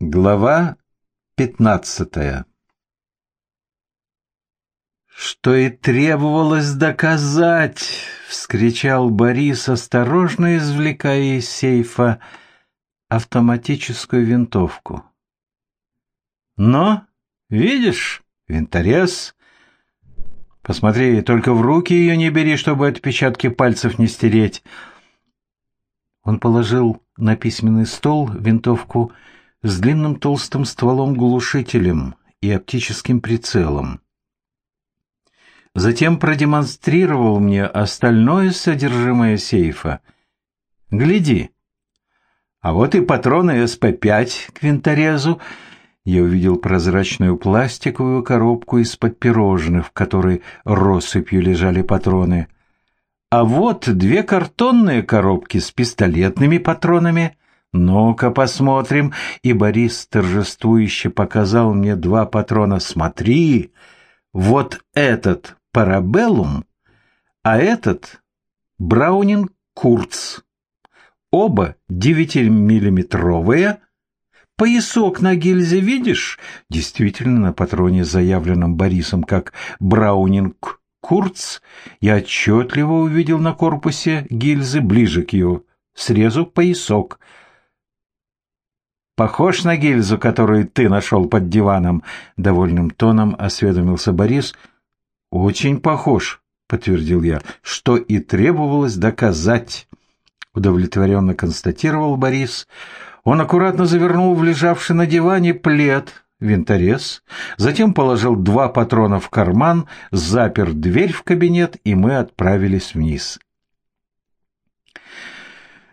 Глава пятнадцатая «Что и требовалось доказать!» — вскричал Борис, осторожно извлекая из сейфа автоматическую винтовку. «Но, видишь, винторез...» «Посмотри, только в руки ее не бери, чтобы отпечатки пальцев не стереть». Он положил на письменный стол винтовку с длинным толстым стволом-глушителем и оптическим прицелом. Затем продемонстрировал мне остальное содержимое сейфа. «Гляди. А вот и патроны СП-5 к винторезу. Я увидел прозрачную пластиковую коробку из-под пирожных, в которой россыпью лежали патроны. А вот две картонные коробки с пистолетными патронами. Ну-ка посмотрим. И Борис торжествующе показал мне два патрона. Смотри, вот этот парабеллум, а этот Браунинг Курц. Оба девятимиллиметровые. Поясок на гильзе видишь? Действительно, на патроне, заявленном Борисом как Браунинг Курц, я отчетливо увидел на корпусе гильзы ближе к ее срезу поясок. «Похож на гильзу, которую ты нашел под диваном?» — довольным тоном осведомился Борис — «Очень похож», — подтвердил я, — «что и требовалось доказать», — удовлетворенно констатировал Борис. Он аккуратно завернул в лежавший на диване плед, винторез, затем положил два патрона в карман, запер дверь в кабинет, и мы отправились вниз.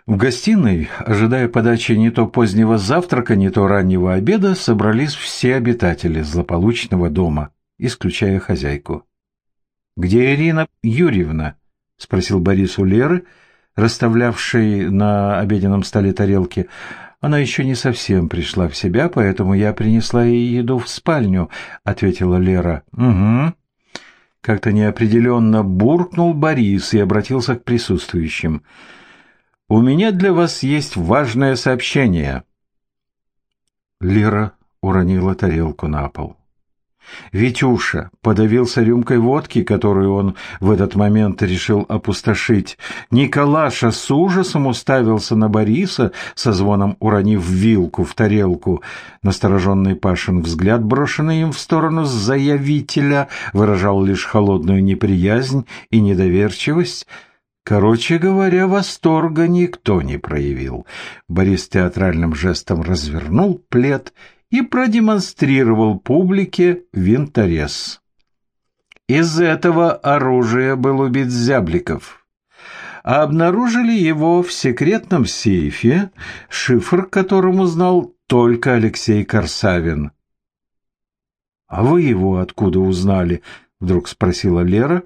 В гостиной, ожидая подачи не то позднего завтрака, не то раннего обеда, собрались все обитатели злополучного дома, исключая хозяйку. «Где Ирина Юрьевна?» — спросил Борис у Леры, расставлявшей на обеденном столе тарелки. «Она еще не совсем пришла в себя, поэтому я принесла ей еду в спальню», — ответила Лера. «Угу». Как-то неопределенно буркнул Борис и обратился к присутствующим. «У меня для вас есть важное сообщение». Лера уронила тарелку на пол. Витюша подавился рюмкой водки, которую он в этот момент решил опустошить. Николаша с ужасом уставился на Бориса, со звоном уронив вилку в тарелку. Настороженный Пашин взгляд, брошенный им в сторону заявителя, выражал лишь холодную неприязнь и недоверчивость. Короче говоря, восторга никто не проявил. Борис театральным жестом развернул плед и продемонстрировал публике винторез. Из этого оружия был убит Зябликов, а обнаружили его в секретном сейфе, шифр которому знал только Алексей Корсавин. «А вы его откуда узнали?» — вдруг спросила Лера.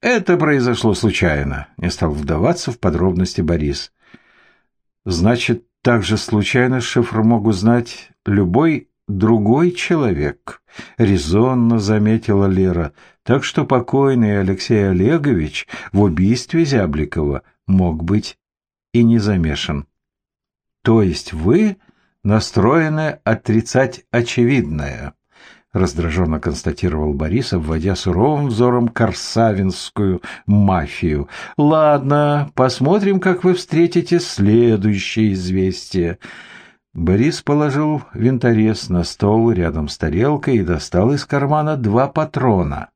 «Это произошло случайно», — не стал вдаваться в подробности Борис. «Значит, также случайно шифр мог узнать любой другой человек, резонно заметила Лера, так что покойный Алексей Олегович в убийстве Зябликова мог быть и не замешан. То есть вы настроены отрицать очевидное, раздраженно констатировал Борис, обводя суровым взором корсавинскую мафию. Ладно, посмотрим, как вы встретите следующее известие. Борис положил винторез на стол рядом с тарелкой и достал из кармана два патрона.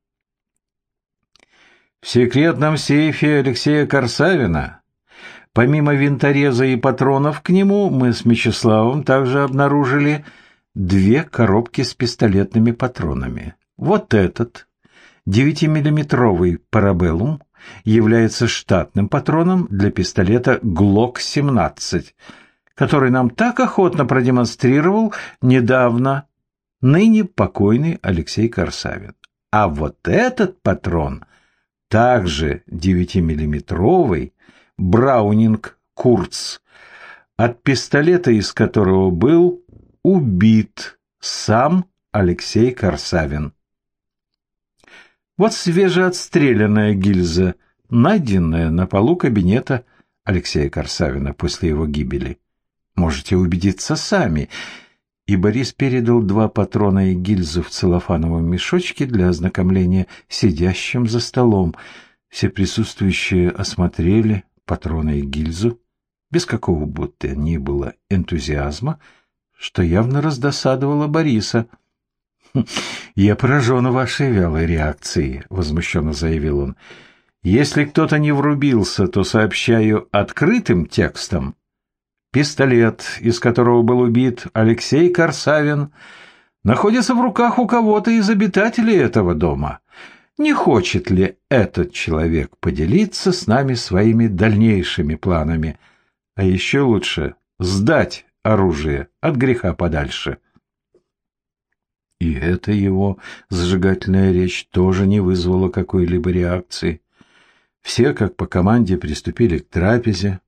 В секретном сейфе Алексея Корсавина, помимо винтореза и патронов к нему, мы с Мечиславом также обнаружили две коробки с пистолетными патронами. Вот этот, 9-миллиметровый парабеллум, является штатным патроном для пистолета ГЛОК-17, который нам так охотно продемонстрировал недавно ныне покойный Алексей Корсавин. А вот этот патрон, также 9-миллиметровый, Браунинг Курц, от пистолета из которого был убит сам Алексей Корсавин. Вот свежеотстрелянная гильза, найденная на полу кабинета Алексея Корсавина после его гибели. Можете убедиться сами. И Борис передал два патрона и гильзу в целлофановом мешочке для ознакомления сидящим за столом. Все присутствующие осмотрели патроны и гильзу без какого бы то ни было энтузиазма, что явно раздосадовало Бориса. «Хм, «Я поражен вашей вялой реакцией», — возмущенно заявил он. «Если кто-то не врубился, то сообщаю открытым текстом. Пистолет, из которого был убит Алексей Корсавин, находится в руках у кого-то из обитателей этого дома. Не хочет ли этот человек поделиться с нами своими дальнейшими планами?» А еще лучше сдать оружие от греха подальше. И эта его зажигательная речь тоже не вызвала какой-либо реакции. Все, как по команде, приступили к трапезе,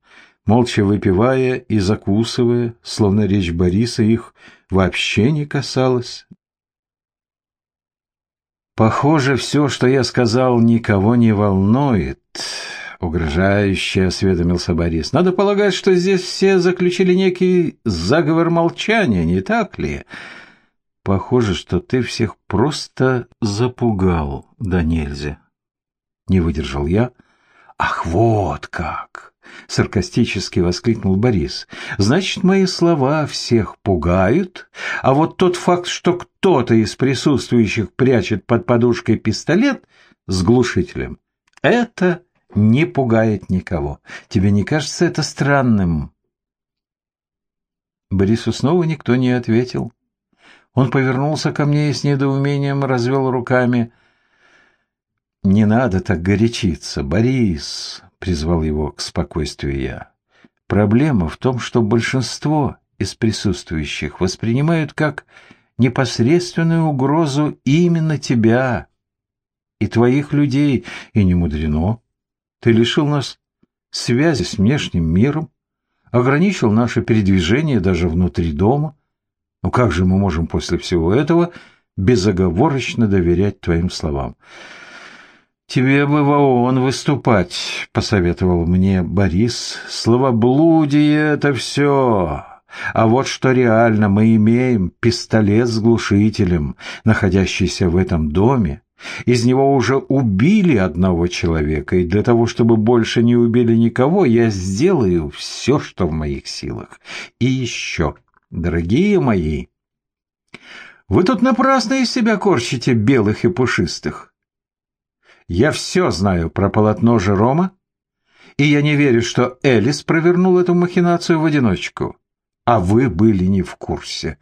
молча выпивая и закусывая, словно речь Бориса их вообще не касалась. Похоже, все, что я сказал, никого не волнует. — угрожающе осведомился Борис. «Надо полагать, что здесь все заключили некий заговор молчания, не так ли?» «Похоже, что ты всех просто запугал, да нельзя». Не выдержал я. «Ах, вот как!» — саркастически воскликнул Борис. «Значит, мои слова всех пугают, а вот тот факт, что кто-то из присутствующих прячет под подушкой пистолет с глушителем, это не пугает никого. Тебе не кажется это странным?» Борису снова никто не ответил. Он повернулся ко мне и с недоумением развел руками. «Не надо так горячиться, Борис!» — призвал его к спокойствию я. «Проблема в том, что большинство из присутствующих воспринимают как непосредственную угрозу именно тебя и твоих людей, и не мудрено. Ты лишил нас связи с внешним миром, ограничил наше передвижение даже внутри дома. Ну как же мы можем после всего этого безоговорочно доверять твоим словам? «Тебе бы в ООН выступать», — посоветовал мне Борис. «Словоблудие — это все. А вот что реально мы имеем пистолет с глушителем, находящийся в этом доме, из него уже убили одного человека, и для того, чтобы больше не убили никого, я сделаю все, что в моих силах. И еще, дорогие мои, вы тут напрасно из себя корчите белых и пушистых. Я все знаю про полотно Жерома, и я не верю, что Элис провернул эту махинацию в одиночку. А вы были не в курсе.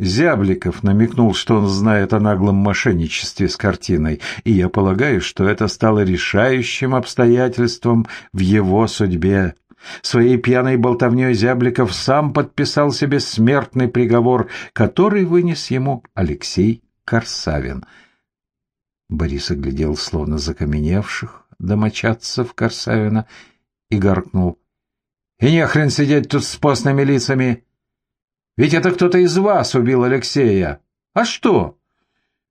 Зябликов намекнул, что он знает о наглом мошенничестве с картиной, и я полагаю, что это стало решающим обстоятельством в его судьбе. Своей пьяной болтовней Зябликов сам подписал себе смертный приговор, который вынес ему Алексей Корсавин. Борис оглядел словно закаменевших домочадцев Корсавина и гаркнул. — И не хрен сидеть тут с постными лицами! Ведь это кто-то из вас убил Алексея. А что?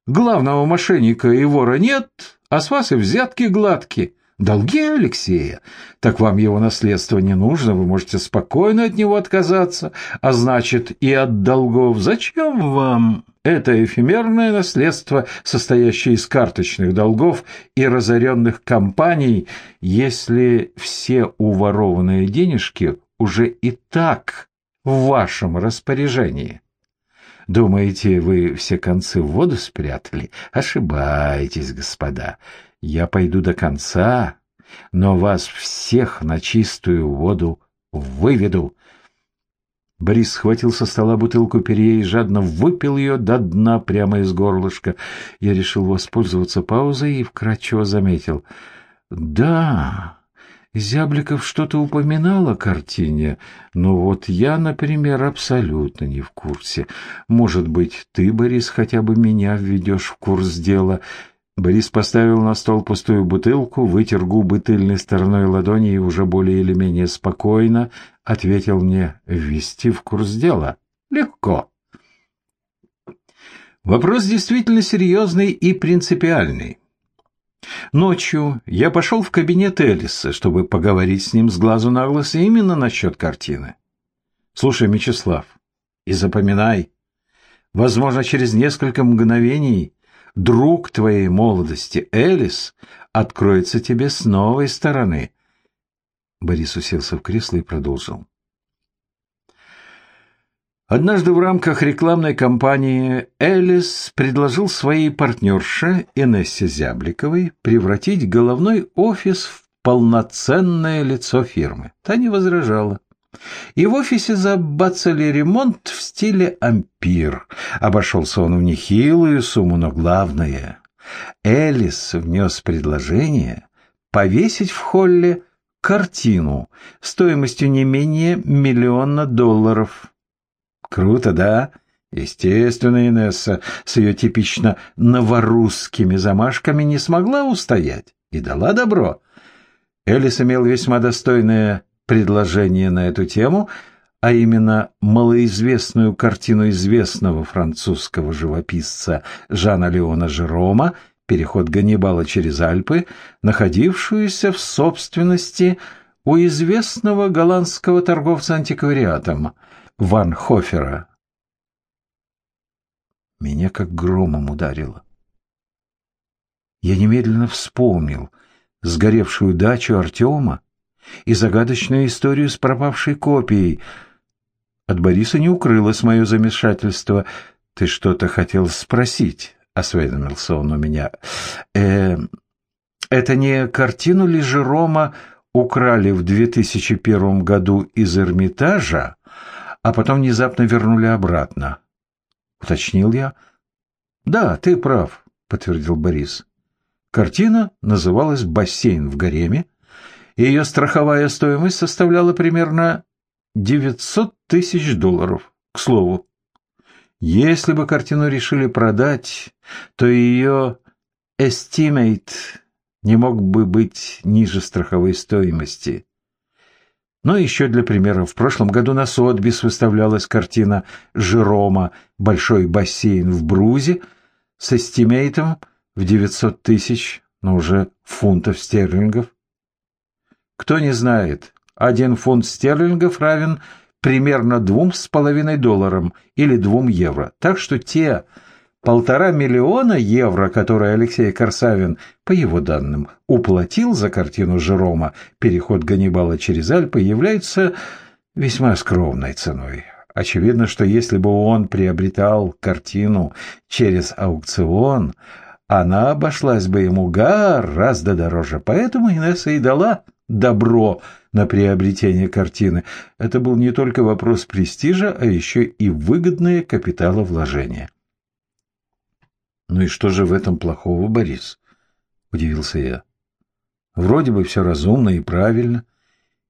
Главного мошенника и вора нет, а с вас и взятки гладкие. Долги Алексея? Так вам его наследство не нужно, вы можете спокойно от него отказаться, а значит и от долгов. Зачем вам это эфемерное наследство, состоящее из карточных долгов и разоренных компаний, если все уворованные денежки уже и так в вашем распоряжении. Думаете, вы все концы в воду спрятали? Ошибаетесь, господа. Я пойду до конца, но вас всех на чистую воду выведу. Борис схватил со стола бутылку перье и жадно выпил ее до дна прямо из горлышка. Я решил воспользоваться паузой и вкратчиво заметил. «Да, Зябликов что-то упоминал о картине, но вот я, например, абсолютно не в курсе. Может быть, ты, Борис, хотя бы меня введешь в курс дела?» Борис поставил на стол пустую бутылку, вытер губы тыльной стороной ладони и уже более или менее спокойно ответил мне «ввести в курс дела». «Легко». Вопрос действительно серьезный и принципиальный. Ночью я пошел в кабинет Элиса, чтобы поговорить с ним с глазу на глаз именно насчет картины. Слушай, Мечислав, и запоминай, возможно, через несколько мгновений друг твоей молодости, Элис, откроется тебе с новой стороны. Борис уселся в кресло и продолжил. Однажды в рамках рекламной кампании Элис предложил своей партнерше Инессе Зябликовой превратить головной офис в полноценное лицо фирмы. Та не возражала. И в офисе забацали ремонт в стиле ампир. Обошелся он в нехилую сумму, но главное, Элис внес предложение повесить в холле картину стоимостью не менее миллиона долларов. Круто, да? Естественно, Инесса с ее типично новорусскими замашками не смогла устоять и дала добро. Элис имел весьма достойное предложение на эту тему, а именно малоизвестную картину известного французского живописца Жана Леона Жерома «Переход Ганнибала через Альпы», находившуюся в собственности у известного голландского торговца антиквариатом Ван Хофера. Меня как громом ударило. Я немедленно вспомнил сгоревшую дачу Артема, и загадочную историю с пропавшей копией. От Бориса не укрылось мое замешательство. «Ты что-то хотел спросить?» — осведомился он у меня. «Э, «Это не картину ли Жерома украли в 2001 году из Эрмитажа, а потом внезапно вернули обратно?» — уточнил я. «Да, ты прав», — подтвердил Борис. Картина называлась «Бассейн в гареме», ее страховая стоимость составляла примерно 900 тысяч долларов. К слову, если бы картину решили продать, то ее estimate не мог бы быть ниже страховой стоимости. Но еще для примера, в прошлом году на Сотбис выставлялась картина Жерома «Большой бассейн в Брузе» с эстимейтом в 900 тысяч, но уже фунтов стерлингов. Кто не знает, один фунт стерлингов равен примерно двум с половиной долларам или двум евро. Так что те полтора миллиона евро, которые Алексей Корсавин, по его данным, уплатил за картину Жерома «Переход Ганнибала через Альпы», являются весьма скромной ценой. Очевидно, что если бы он приобретал картину через аукцион, она обошлась бы ему гораздо дороже. Поэтому Инесса и дала добро на приобретение картины. Это был не только вопрос престижа, а еще и выгодное капиталовложение. «Ну и что же в этом плохого, Борис?» – удивился я. «Вроде бы все разумно и правильно.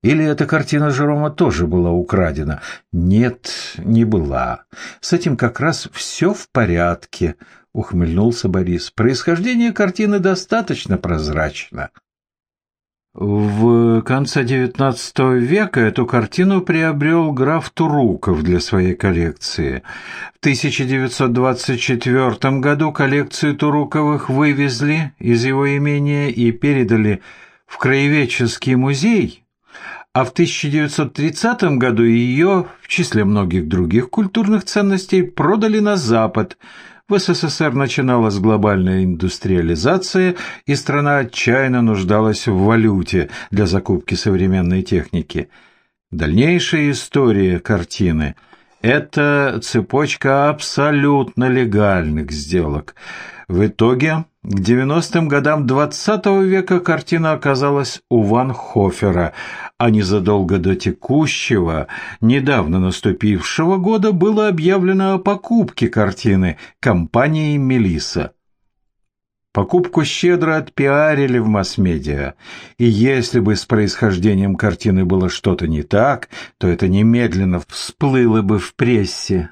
Или эта картина Жерома тоже была украдена?» «Нет, не была. С этим как раз все в порядке», – ухмыльнулся Борис. «Происхождение картины достаточно прозрачно». В конце XIX века эту картину приобрел граф Туруков для своей коллекции. В 1924 году коллекцию Туруковых вывезли из его имения и передали в Краеведческий музей, а в 1930 году ее, в числе многих других культурных ценностей, продали на Запад – в СССР начиналась глобальная индустриализация, и страна отчаянно нуждалась в валюте для закупки современной техники. Дальнейшая история картины – это цепочка абсолютно легальных сделок. В итоге к 90-м годам XX -го века картина оказалась у Ван Хофера, а незадолго до текущего, недавно наступившего года было объявлено о покупке картины компанией «Мелисса». Покупку щедро отпиарили в масс-медиа, и если бы с происхождением картины было что-то не так, то это немедленно всплыло бы в прессе.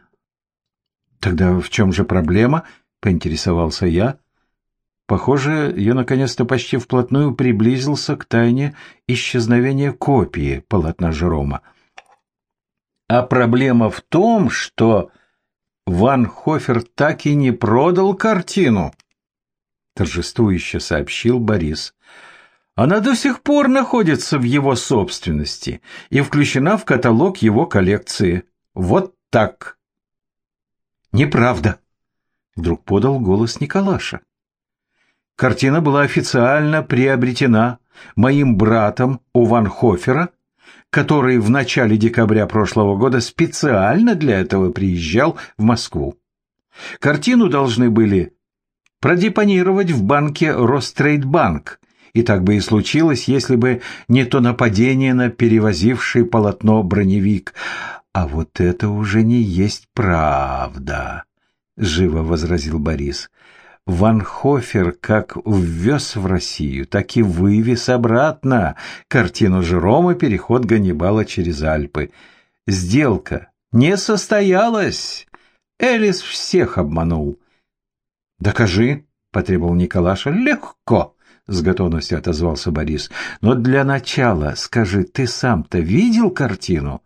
«Тогда в чем же проблема?» — поинтересовался я. Похоже, я наконец-то почти вплотную приблизился к тайне исчезновения копии полотна Жерома. А проблема в том, что Ван Хофер так и не продал картину, торжествующе сообщил Борис. Она до сих пор находится в его собственности и включена в каталог его коллекции. Вот так. Неправда. Вдруг подал голос Николаша. Картина была официально приобретена моим братом у Ванхофера, который в начале декабря прошлого года специально для этого приезжал в Москву. Картину должны были продепонировать в банке Рострейдбанк, и так бы и случилось, если бы не то нападение на перевозивший полотно броневик. А вот это уже не есть правда, — живо возразил Борис. Ванхофер как ввез в Россию, так и вывез обратно картину Жерома «Переход Ганнибала через Альпы». Сделка не состоялась. Элис всех обманул. «Докажи», — потребовал Николаша. «Легко», — с готовностью отозвался Борис. «Но для начала скажи, ты сам-то видел картину?»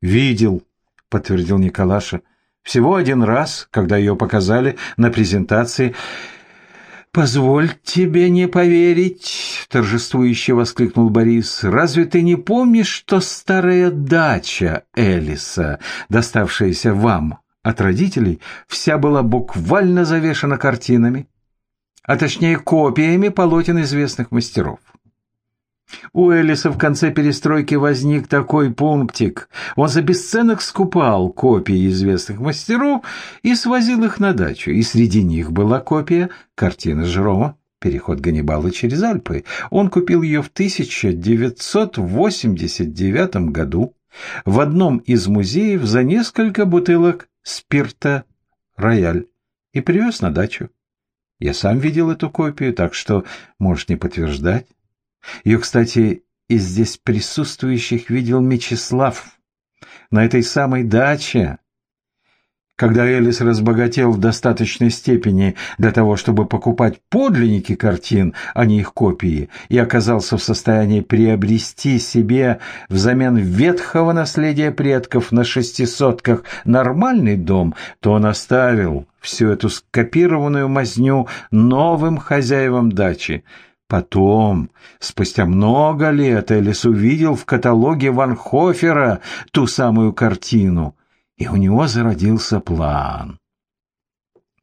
«Видел», — подтвердил Николаша. «Всего один раз, когда ее показали на презентации». «Позволь тебе не поверить», — торжествующе воскликнул Борис. «Разве ты не помнишь, что старая дача Элиса, доставшаяся вам от родителей, вся была буквально завешена картинами, а точнее копиями полотен известных мастеров. У Элиса в конце перестройки возник такой пунктик. Он за бесценок скупал копии известных мастеров и свозил их на дачу. И среди них была копия картины Жерома «Переход Ганнибала через Альпы». Он купил ее в 1989 году в одном из музеев за несколько бутылок спирта «Рояль» и привез на дачу. Я сам видел эту копию, так что можешь не подтверждать. Ее, кстати, из здесь присутствующих видел Мечислав. На этой самой даче когда Элис разбогател в достаточной степени для того, чтобы покупать подлинники картин, а не их копии, и оказался в состоянии приобрести себе взамен ветхого наследия предков на шестисотках нормальный дом, то он оставил всю эту скопированную мазню новым хозяевам дачи. Потом, спустя много лет, Элис увидел в каталоге Ванхофера ту самую картину — и у него зародился план.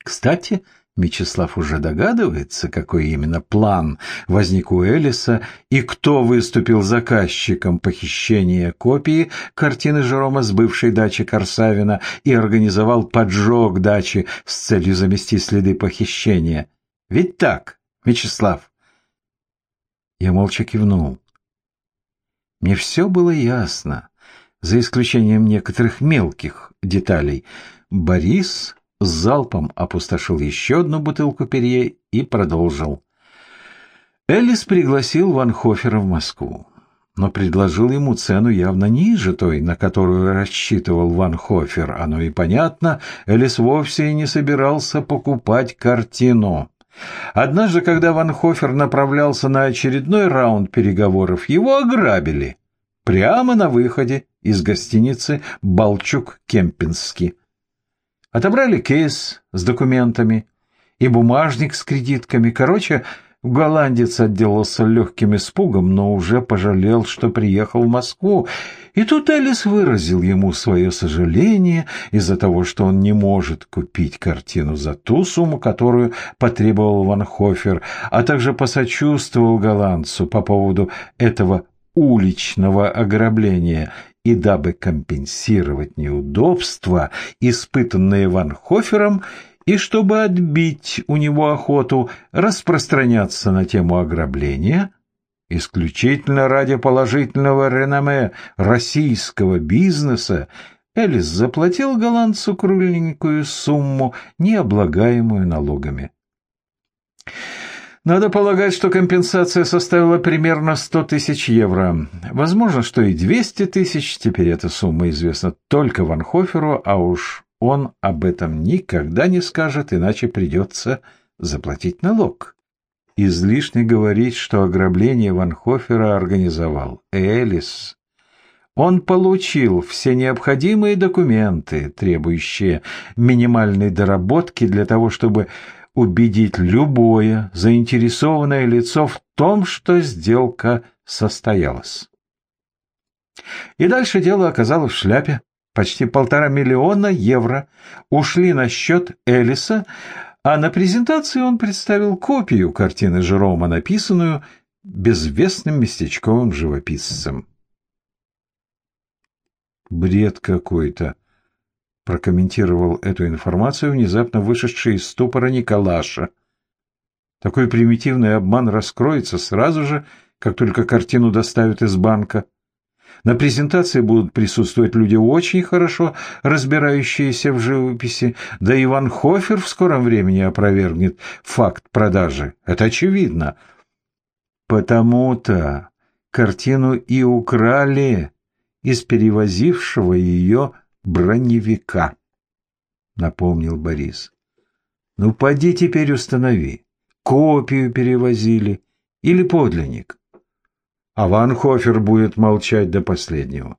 Кстати, Мечислав уже догадывается, какой именно план возник у Элиса и кто выступил заказчиком похищения копии картины Жерома с бывшей дачи Корсавина и организовал поджог дачи с целью замести следы похищения. Ведь так, Мечислав? Я молча кивнул. Мне все было ясно за исключением некоторых мелких деталей. Борис с залпом опустошил еще одну бутылку перье и продолжил. Элис пригласил Ванхофера в Москву, но предложил ему цену явно ниже той, на которую рассчитывал Ванхофер. Оно и понятно, Элис вовсе не собирался покупать картину. Однажды, когда Ванхофер направлялся на очередной раунд переговоров, его ограбили прямо на выходе из гостиницы «Балчук-Кемпинский». Отобрали кейс с документами и бумажник с кредитками. Короче, голландец отделался легким испугом, но уже пожалел, что приехал в Москву. И тут Элис выразил ему свое сожаление из-за того, что он не может купить картину за ту сумму, которую потребовал Ван Хофер, а также посочувствовал голландцу по поводу этого уличного ограбления, и дабы компенсировать неудобства, испытанные Ванхофером, и чтобы отбить у него охоту распространяться на тему ограбления, исключительно ради положительного реноме российского бизнеса, Элис заплатил голландцу кругленькую сумму, не облагаемую налогами. Надо полагать, что компенсация составила примерно 100 тысяч евро. Возможно, что и 200 тысяч. Теперь эта сумма известна только Ванхоферу, а уж он об этом никогда не скажет, иначе придется заплатить налог. Излишне говорить, что ограбление Ванхофера организовал Элис. Он получил все необходимые документы, требующие минимальной доработки для того, чтобы убедить любое заинтересованное лицо в том, что сделка состоялась. И дальше дело оказалось в шляпе. Почти полтора миллиона евро ушли на счет Элиса, а на презентации он представил копию картины Жерома, написанную безвестным местечковым живописцем. «Бред какой-то», — прокомментировал эту информацию внезапно вышедший из ступора Николаша. «Такой примитивный обман раскроется сразу же, как только картину доставят из банка». На презентации будут присутствовать люди очень хорошо разбирающиеся в живописи, да Иван Хофер в скором времени опровергнет факт продажи. Это очевидно. Потому-то картину и украли из перевозившего ее броневика, напомнил Борис. Ну, поди теперь установи, копию перевозили или подлинник а Ванхофер будет молчать до последнего.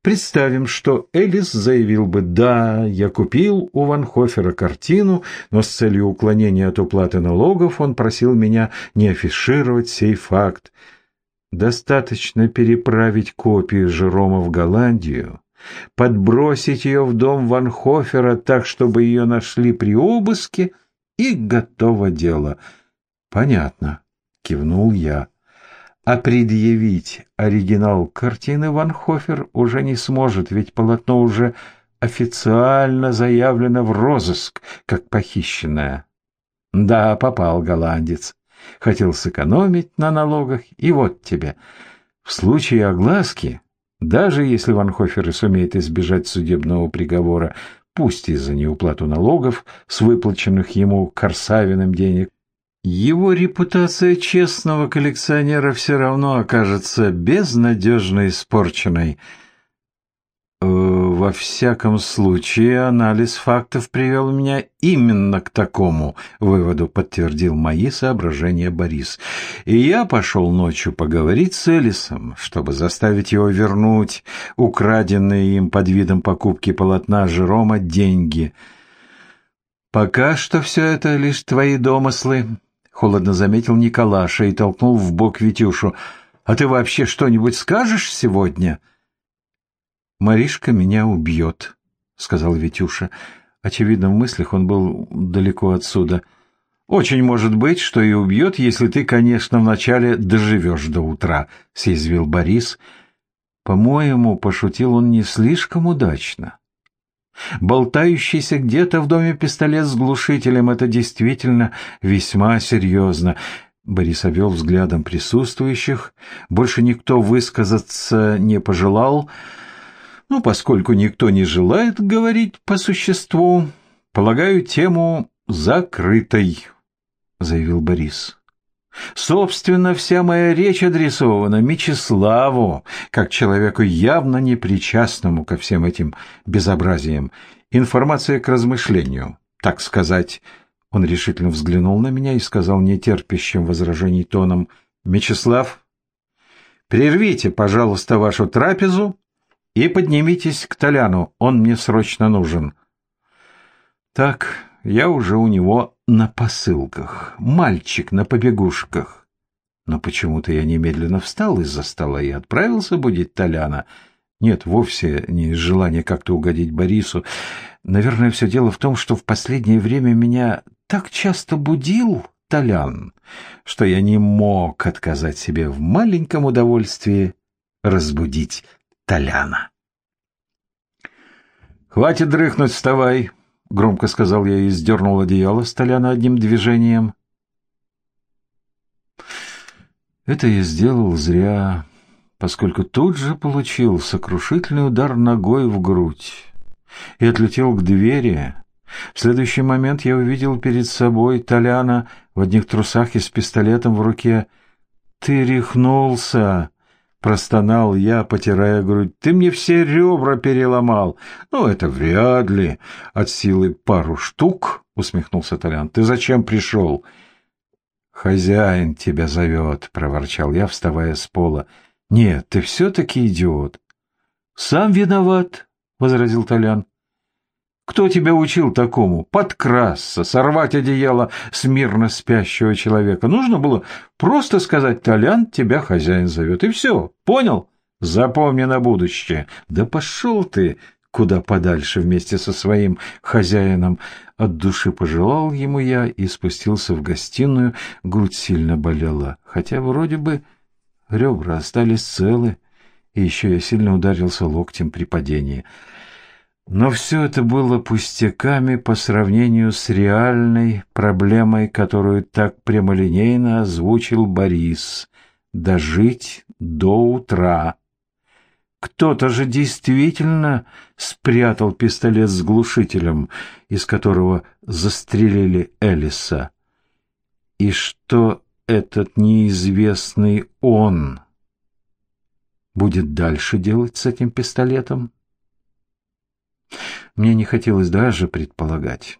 Представим, что Элис заявил бы «Да, я купил у Ванхофера картину, но с целью уклонения от уплаты налогов он просил меня не афишировать сей факт. Достаточно переправить копию Жерома в Голландию, подбросить ее в дом Ванхофера так, чтобы ее нашли при обыске, и готово дело». «Понятно», — кивнул я а предъявить оригинал картины Ван Хофер уже не сможет, ведь полотно уже официально заявлено в розыск, как похищенное. Да, попал голландец. Хотел сэкономить на налогах, и вот тебе. В случае огласки, даже если Ван Хофер и сумеет избежать судебного приговора, пусть из-за неуплату налогов с выплаченных ему Корсавиным денег, его репутация честного коллекционера все равно окажется безнадежно испорченной. Э, во всяком случае, анализ фактов привел меня именно к такому выводу, подтвердил мои соображения Борис. И я пошел ночью поговорить с Элисом, чтобы заставить его вернуть украденные им под видом покупки полотна Жерома деньги. Пока что все это лишь твои домыслы, холодно заметил Николаша и толкнул в бок Витюшу. «А ты вообще что-нибудь скажешь сегодня?» «Маришка меня убьет», — сказал Витюша. Очевидно, в мыслях он был далеко отсюда. «Очень может быть, что и убьет, если ты, конечно, вначале доживешь до утра», — съязвил Борис. По-моему, пошутил он не слишком удачно. Болтающийся где-то в доме пистолет с глушителем — это действительно весьма серьезно. Борис обвел взглядом присутствующих. Больше никто высказаться не пожелал. Ну, поскольку никто не желает говорить по существу, полагаю, тему закрытой, — заявил Борис. Собственно, вся моя речь адресована Мечиславу, как человеку явно непричастному ко всем этим безобразиям. Информация к размышлению, так сказать. Он решительно взглянул на меня и сказал нетерпящим возражений тоном, «Мечислав, прервите, пожалуйста, вашу трапезу и поднимитесь к Толяну, он мне срочно нужен». Так, я уже у него на посылках, мальчик на побегушках. Но почему-то я немедленно встал из-за стола и отправился будить Толяна. Нет, вовсе не из желания как-то угодить Борису. Наверное, все дело в том, что в последнее время меня так часто будил Толян, что я не мог отказать себе в маленьком удовольствии разбудить Толяна. «Хватит дрыхнуть, вставай!» — громко сказал я и сдернул одеяло с Толяна одним движением. Это я сделал зря, поскольку тут же получил сокрушительный удар ногой в грудь и отлетел к двери. В следующий момент я увидел перед собой Толяна в одних трусах и с пистолетом в руке. «Ты рехнулся!» Простонал я, потирая грудь. Ты мне все ребра переломал. Ну, это вряд ли. От силы пару штук, усмехнулся Толян. Ты зачем пришел? Хозяин тебя зовет, проворчал я, вставая с пола. Нет, ты все-таки идиот. Сам виноват, возразил Толян. Кто тебя учил такому? Подкрасться, сорвать одеяло с мирно спящего человека. Нужно было просто сказать, Толян, тебя хозяин зовет, и все. Понял? Запомни на будущее. Да пошел ты куда подальше вместе со своим хозяином. От души пожелал ему я и спустился в гостиную. Грудь сильно болела, хотя вроде бы ребра остались целы, и еще я сильно ударился локтем при падении. Но все это было пустяками по сравнению с реальной проблемой, которую так прямолинейно озвучил Борис. Дожить до утра. Кто-то же действительно спрятал пистолет с глушителем, из которого застрелили Элиса. И что этот неизвестный он будет дальше делать с этим пистолетом? Мне не хотелось даже предполагать.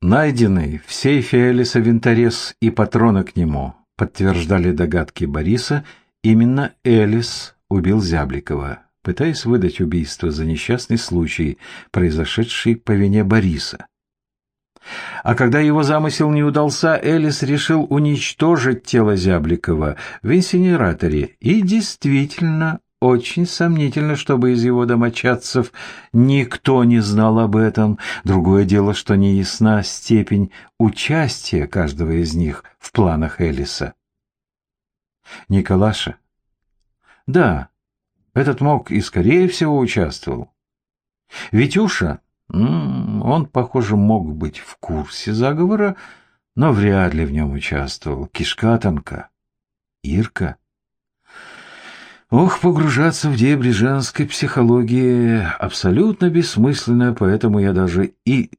Найденный в сейфе Элиса винторез и патроны к нему подтверждали догадки Бориса, именно Элис убил Зябликова, пытаясь выдать убийство за несчастный случай, произошедший по вине Бориса. А когда его замысел не удался, Элис решил уничтожить тело Зябликова в инсинераторе и действительно очень сомнительно, чтобы из его домочадцев никто не знал об этом. Другое дело, что не ясна степень участия каждого из них в планах Элиса. Николаша? Да, этот мог и, скорее всего, участвовал. Витюша? Он, похоже, мог быть в курсе заговора, но вряд ли в нем участвовал. Кишка тонка. Ирка? Ох, погружаться в дебри женской психологии абсолютно бессмысленно, поэтому я даже и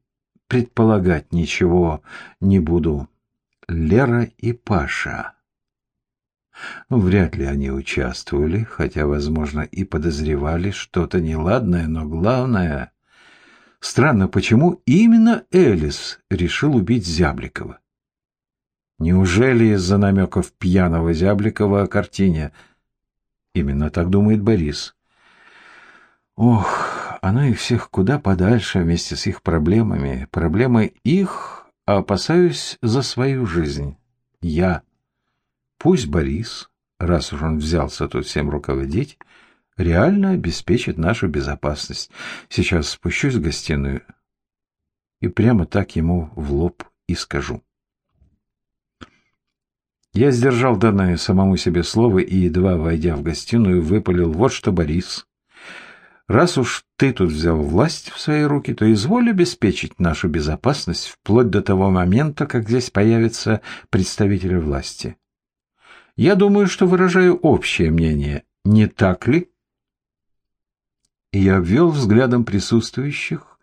предполагать ничего не буду. Лера и Паша. Ну, вряд ли они участвовали, хотя, возможно, и подозревали что-то неладное, но главное... Странно, почему именно Элис решил убить Зябликова? Неужели из-за намеков пьяного Зябликова о картине – Именно так думает Борис. Ох, она их всех куда подальше вместе с их проблемами. Проблемы их, а опасаюсь за свою жизнь. Я. Пусть Борис, раз уж он взялся тут всем руководить, реально обеспечит нашу безопасность. Сейчас спущусь в гостиную и прямо так ему в лоб и скажу. Я сдержал данное самому себе слово и, едва войдя в гостиную, выпалил «Вот что, Борис, раз уж ты тут взял власть в свои руки, то изволь обеспечить нашу безопасность вплоть до того момента, как здесь появятся представители власти. Я думаю, что выражаю общее мнение, не так ли?» И я обвел взглядом присутствующих,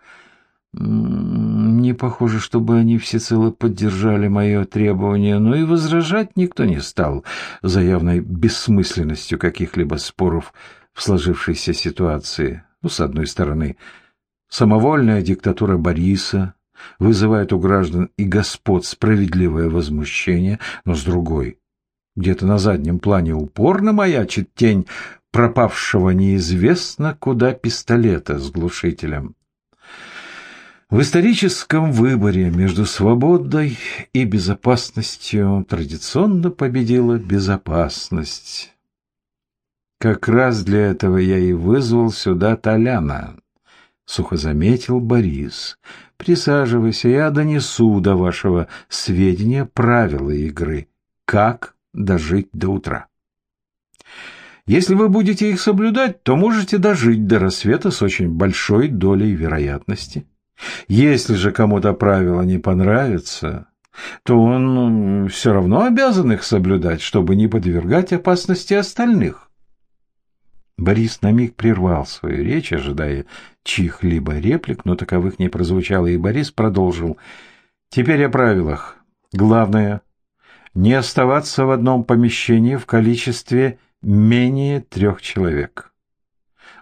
не похоже, чтобы они всецело поддержали мое требование, но и возражать никто не стал за явной бессмысленностью каких-либо споров в сложившейся ситуации. Ну, с одной стороны, самовольная диктатура Бориса вызывает у граждан и господ справедливое возмущение, но с другой, где-то на заднем плане упорно маячит тень пропавшего неизвестно куда пистолета с глушителем. В историческом выборе между свободой и безопасностью традиционно победила безопасность. Как раз для этого я и вызвал сюда Толяна, — сухо заметил Борис. Присаживайся, я донесу до вашего сведения правила игры. Как дожить до утра? Если вы будете их соблюдать, то можете дожить до рассвета с очень большой долей вероятности. Если же кому-то правила не понравятся, то он все равно обязан их соблюдать, чтобы не подвергать опасности остальных. Борис на миг прервал свою речь, ожидая чьих-либо реплик, но таковых не прозвучало, и Борис продолжил. «Теперь о правилах. Главное — не оставаться в одном помещении в количестве менее трех человек».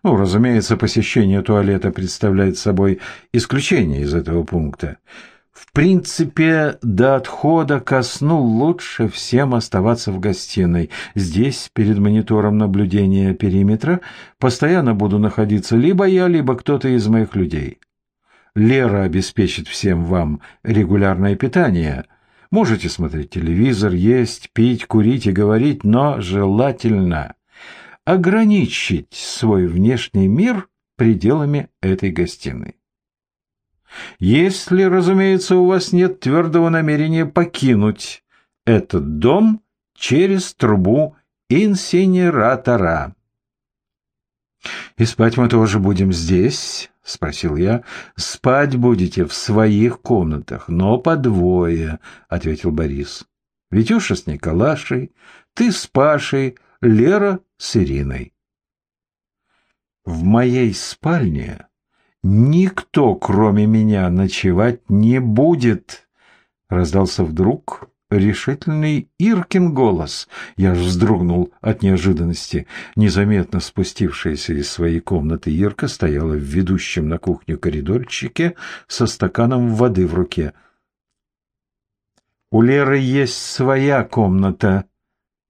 Ну, разумеется, посещение туалета представляет собой исключение из этого пункта. В принципе, до отхода ко сну лучше всем оставаться в гостиной. Здесь, перед монитором наблюдения периметра, постоянно буду находиться либо я, либо кто-то из моих людей. Лера обеспечит всем вам регулярное питание. Можете смотреть телевизор, есть, пить, курить и говорить, но желательно ограничить свой внешний мир пределами этой гостиной. Если, разумеется, у вас нет твердого намерения покинуть этот дом через трубу инсинератора. «И спать мы тоже будем здесь?» — спросил я. «Спать будете в своих комнатах, но по двое», — ответил Борис. «Витюша с Николашей, ты с Пашей, Лера с Ириной». В моей спальне никто, кроме меня, ночевать не будет, раздался вдруг решительный Иркин голос. Я ж вздрогнул от неожиданности. Незаметно спустившаяся из своей комнаты Ирка стояла в ведущем на кухню коридорчике со стаканом воды в руке. «У Леры есть своя комната», —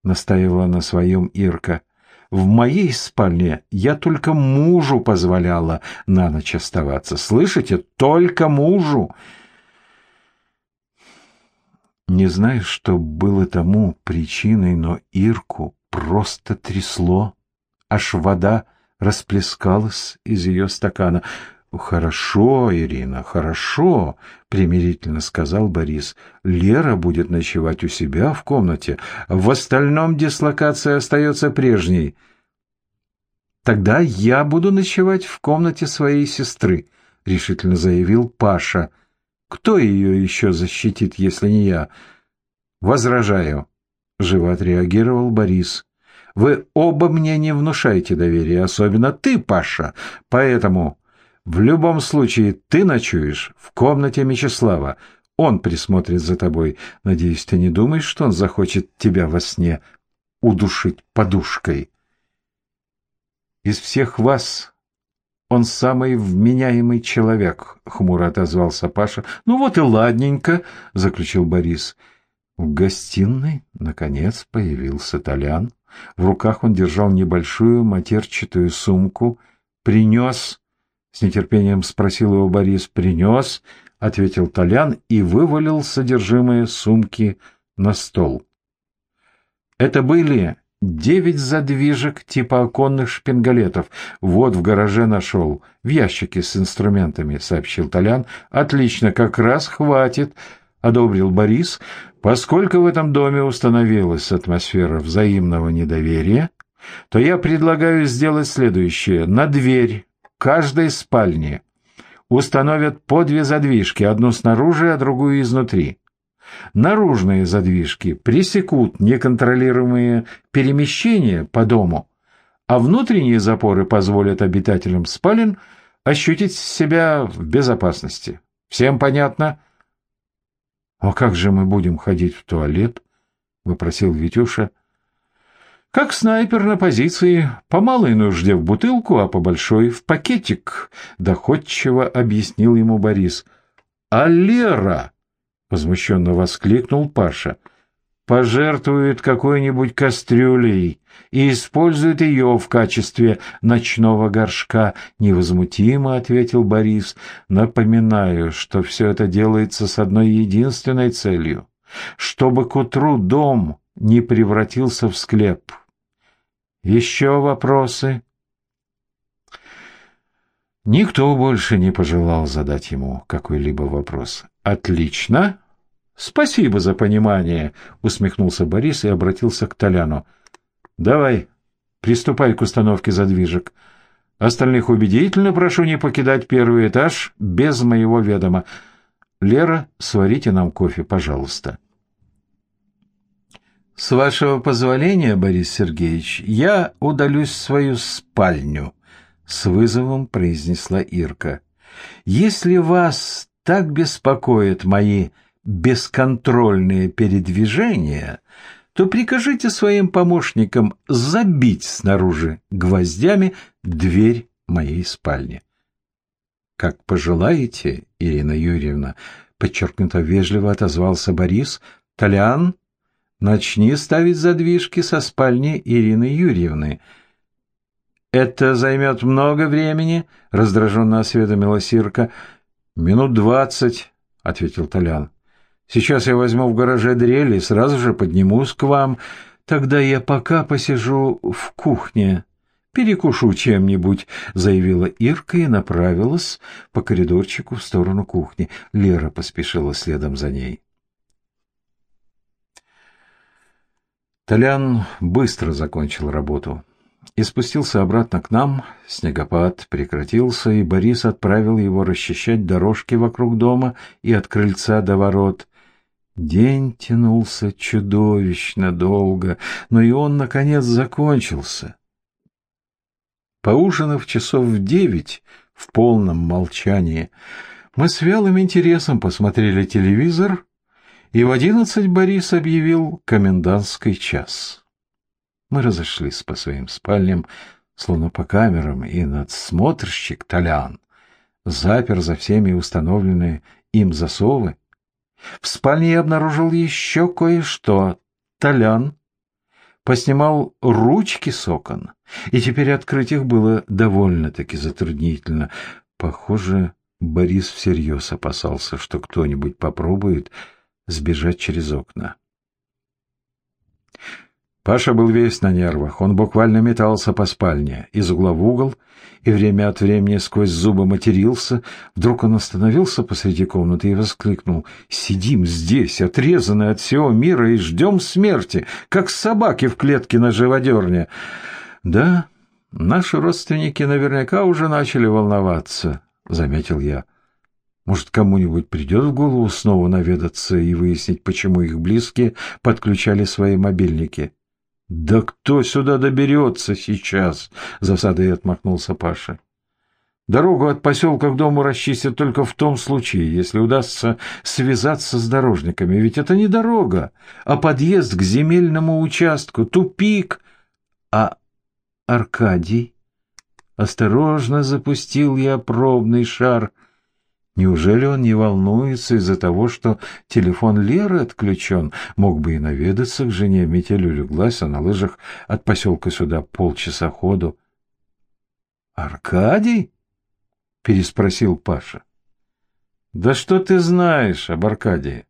настаивала на своем Ирка. В моей спальне я только мужу позволяла на ночь оставаться. Слышите? Только мужу. Не знаю, что было тому причиной, но Ирку просто трясло. Аж вода расплескалась из ее стакана. «Хорошо, Ирина, хорошо», — примирительно сказал Борис. «Лера будет ночевать у себя в комнате. В остальном дислокация остается прежней». «Тогда я буду ночевать в комнате своей сестры», — решительно заявил Паша. «Кто ее еще защитит, если не я?» «Возражаю», — живо отреагировал Борис. «Вы оба мне не внушаете доверия, особенно ты, Паша, поэтому...» В любом случае, ты ночуешь в комнате Мечислава. Он присмотрит за тобой. Надеюсь, ты не думаешь, что он захочет тебя во сне удушить подушкой? Из всех вас он самый вменяемый человек, — хмуро отозвался Паша. Ну вот и ладненько, — заключил Борис. В гостиной, наконец, появился Толян. В руках он держал небольшую матерчатую сумку, принес с нетерпением спросил его Борис. «Принес», — ответил Толян и вывалил содержимое сумки на стол. Это были девять задвижек типа оконных шпингалетов. Вот в гараже нашел, в ящике с инструментами, — сообщил Толян. «Отлично, как раз хватит», — одобрил Борис. «Поскольку в этом доме установилась атмосфера взаимного недоверия, то я предлагаю сделать следующее. На дверь каждой спальне установят по две задвижки, одну снаружи, а другую изнутри. Наружные задвижки пресекут неконтролируемые перемещения по дому, а внутренние запоры позволят обитателям спален ощутить себя в безопасности. Всем понятно? — А как же мы будем ходить в туалет? — вопросил Витюша. Как снайпер на позиции, по малой нужде в бутылку, а по большой в пакетик, доходчиво объяснил ему Борис. А Лера, возмущенно воскликнул Паша, пожертвует какой-нибудь кастрюлей и использует ее в качестве ночного горшка, невозмутимо ответил Борис. Напоминаю, что все это делается с одной единственной целью, чтобы к утру дом не превратился в склеп. Еще вопросы? Никто больше не пожелал задать ему какой-либо вопрос. Отлично. Спасибо за понимание, усмехнулся Борис и обратился к Толяну. Давай, приступай к установке задвижек. Остальных убедительно прошу не покидать первый этаж без моего ведома. Лера, сварите нам кофе, пожалуйста. «С вашего позволения, Борис Сергеевич, я удалюсь в свою спальню», — с вызовом произнесла Ирка. «Если вас так беспокоят мои бесконтрольные передвижения, то прикажите своим помощникам забить снаружи гвоздями дверь моей спальни». «Как пожелаете, Ирина Юрьевна», — подчеркнуто вежливо отозвался Борис. «Толян, начни ставить задвижки со спальни Ирины Юрьевны». «Это займет много времени?» — раздраженно осведомилась Ирка. «Минут двадцать», — ответил Толян. «Сейчас я возьму в гараже дрель и сразу же поднимусь к вам. Тогда я пока посижу в кухне. Перекушу чем-нибудь», — заявила Ирка и направилась по коридорчику в сторону кухни. Лера поспешила следом за ней. Толян быстро закончил работу и спустился обратно к нам. Снегопад прекратился, и Борис отправил его расчищать дорожки вокруг дома и от крыльца до ворот. День тянулся чудовищно долго, но и он, наконец, закончился. Поужинав часов в девять в полном молчании, мы с вялым интересом посмотрели телевизор, и в одиннадцать Борис объявил комендантский час. Мы разошлись по своим спальням, словно по камерам, и надсмотрщик Толян запер за всеми установленные им засовы. В спальне я обнаружил еще кое-что. Толян поснимал ручки с окон, и теперь открыть их было довольно-таки затруднительно. Похоже, Борис всерьез опасался, что кто-нибудь попробует сбежать через окна. Паша был весь на нервах. Он буквально метался по спальне, из угла в угол, и время от времени сквозь зубы матерился. Вдруг он остановился посреди комнаты и воскликнул. «Сидим здесь, отрезанные от всего мира, и ждем смерти, как собаки в клетке на живодерне». «Да, наши родственники наверняка уже начали волноваться», — заметил я. «Может, кому-нибудь придет в голову снова наведаться и выяснить, почему их близкие подключали свои мобильники?» «Да кто сюда доберется сейчас?» — засадой отмахнулся Паша. «Дорогу от поселка к дому расчистят только в том случае, если удастся связаться с дорожниками. Ведь это не дорога, а подъезд к земельному участку, тупик. А Аркадий...» Осторожно запустил я пробный шар — Неужели он не волнуется из-за того, что телефон Леры отключен? Мог бы и наведаться к жене. Метель улеглась, а на лыжах от поселка сюда полчаса ходу. «Аркадий?» — переспросил Паша. «Да что ты знаешь об Аркадии?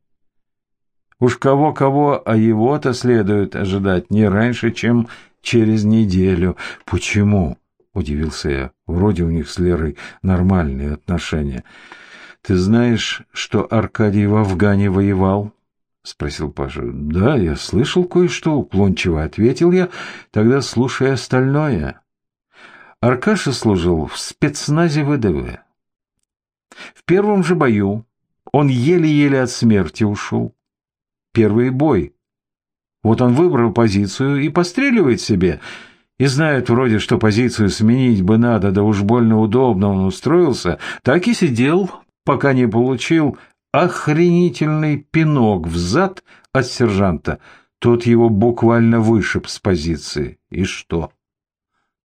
Уж кого-кого, а его-то следует ожидать не раньше, чем через неделю. Почему?» — удивился я. «Вроде у них с Лерой нормальные отношения». «Ты знаешь, что Аркадий в Афгане воевал?» — спросил Паша. «Да, я слышал кое-что», — уклончиво ответил я. «Тогда слушай остальное». Аркаша служил в спецназе ВДВ. В первом же бою он еле-еле от смерти ушел. Первый бой. Вот он выбрал позицию и постреливает себе. И знает вроде, что позицию сменить бы надо, да уж больно удобно он устроился, так и сидел, пока не получил охренительный пинок в зад от сержанта. Тот его буквально вышиб с позиции. И что?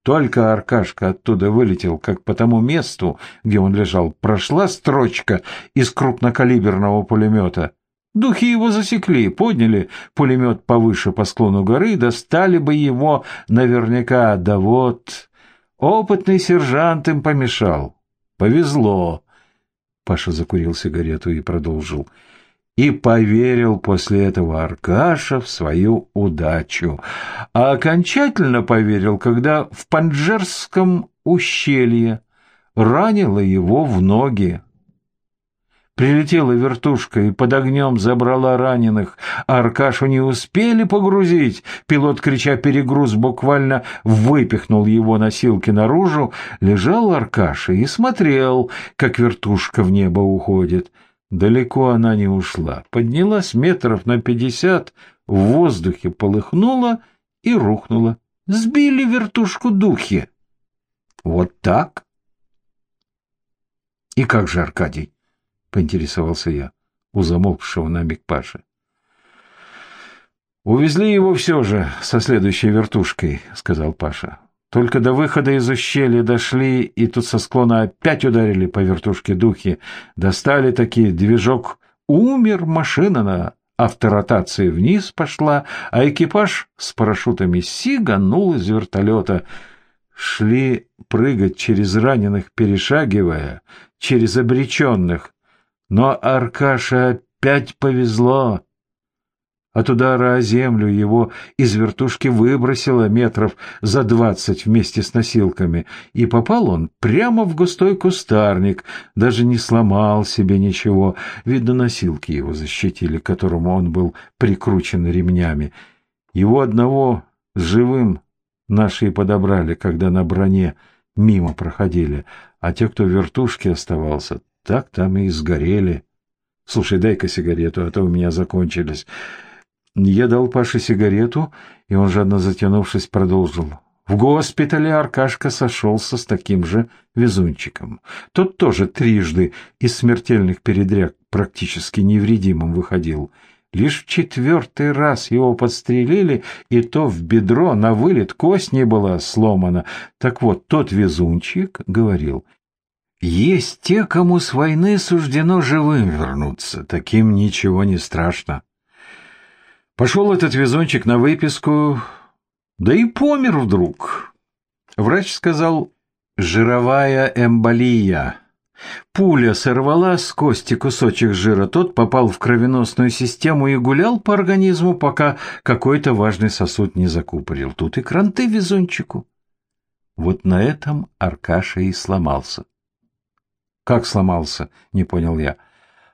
Только Аркашка оттуда вылетел, как по тому месту, где он лежал, прошла строчка из крупнокалиберного пулемета. Духи его засекли, подняли пулемет повыше по склону горы, достали бы его наверняка. Да вот, опытный сержант им помешал. Повезло. Паша закурил сигарету и продолжил. И поверил после этого Аркаша в свою удачу. А окончательно поверил, когда в Панджерском ущелье ранило его в ноги. Прилетела вертушка и под огнем забрала раненых, а Аркашу не успели погрузить. Пилот, крича «перегруз», буквально выпихнул его носилки наружу. Лежал Аркаша и смотрел, как вертушка в небо уходит. Далеко она не ушла. Поднялась метров на пятьдесят, в воздухе полыхнула и рухнула. Сбили вертушку духи. Вот так? И как же, Аркадий? Поинтересовался я у замолкшего на миг Паши. «Увезли его все же со следующей вертушкой», — сказал Паша. «Только до выхода из ущелья дошли, и тут со склона опять ударили по вертушке духи. Достали такие, движок умер, машина на авторотации вниз пошла, а экипаж с парашютами сиганул из вертолета. Шли прыгать через раненых, перешагивая, через обреченных. Но Аркаше опять повезло. От удара о землю его из вертушки выбросило метров за двадцать вместе с носилками, и попал он прямо в густой кустарник, даже не сломал себе ничего. Видно, носилки его защитили, к которому он был прикручен ремнями. Его одного живым наши и подобрали, когда на броне мимо проходили, а те, кто в вертушке оставался, так там и сгорели. Слушай, дай-ка сигарету, а то у меня закончились. Я дал Паше сигарету, и он, жадно затянувшись, продолжил. В госпитале Аркашка сошелся с таким же везунчиком. Тот тоже трижды из смертельных передряг практически невредимым выходил. Лишь в четвертый раз его подстрелили, и то в бедро на вылет кость не была сломана. Так вот, тот везунчик говорил, «Есть те, кому с войны суждено живым вернуться, таким ничего не страшно». Пошел этот везунчик на выписку, да и помер вдруг. Врач сказал «жировая эмболия». Пуля сорвала с кости кусочек жира, тот попал в кровеносную систему и гулял по организму, пока какой-то важный сосуд не закупорил. Тут и кранты везунчику. Вот на этом Аркаша и сломался. «Как сломался?» — не понял я.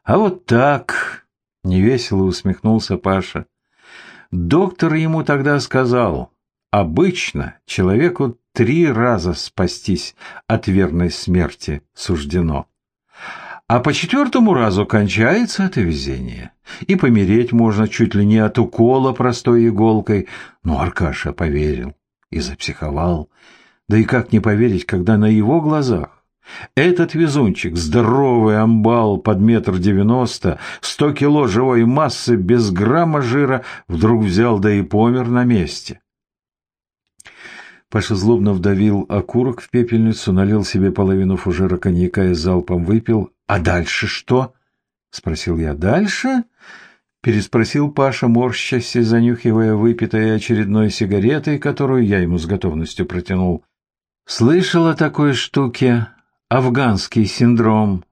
«А вот так!» — невесело усмехнулся Паша. Доктор ему тогда сказал, обычно человеку три раза спастись от верной смерти суждено. А по четвертому разу кончается это везение. И помереть можно чуть ли не от укола простой иголкой. Но Аркаша поверил и запсиховал. Да и как не поверить, когда на его глазах этот везунчик, здоровый амбал под метр девяносто, сто кило живой массы, без грамма жира, вдруг взял да и помер на месте. Паша злобно вдавил окурок в пепельницу, налил себе половину фужера коньяка и залпом выпил. «А дальше что?» — спросил я. «Дальше?» — переспросил Паша, морщась и занюхивая выпитой очередной сигаретой, которую я ему с готовностью протянул. «Слышал о такой штуке?» Афганский синдром.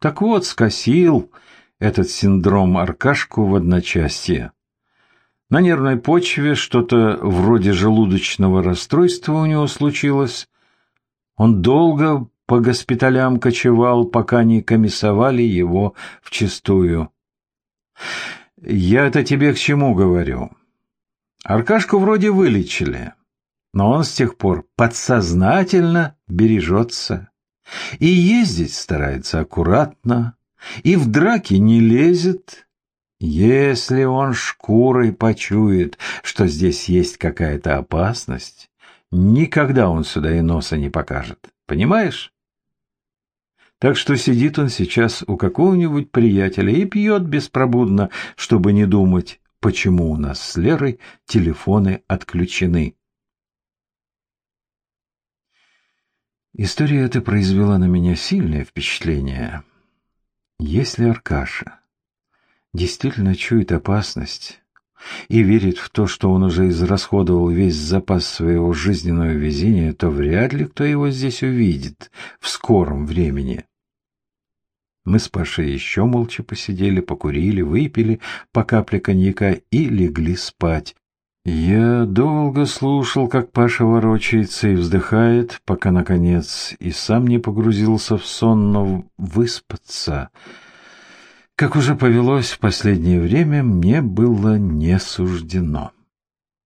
Так вот, скосил этот синдром Аркашку в одночасье. На нервной почве что-то вроде желудочного расстройства у него случилось. Он долго по госпиталям кочевал, пока не комиссовали его вчистую. Я это тебе к чему говорю? Аркашку вроде вылечили, но он с тех пор подсознательно бережется. И ездить старается аккуратно, и в драки не лезет. Если он шкурой почует, что здесь есть какая-то опасность, никогда он сюда и носа не покажет. Понимаешь? Так что сидит он сейчас у какого-нибудь приятеля и пьет беспробудно, чтобы не думать, почему у нас с Лерой телефоны отключены. История эта произвела на меня сильное впечатление. Если Аркаша действительно чует опасность и верит в то, что он уже израсходовал весь запас своего жизненного везения, то вряд ли кто его здесь увидит в скором времени. Мы с Пашей еще молча посидели, покурили, выпили по капле коньяка и легли спать, я долго слушал, как Паша ворочается и вздыхает, пока, наконец, и сам не погрузился в сон, но выспаться, как уже повелось в последнее время, мне было не суждено.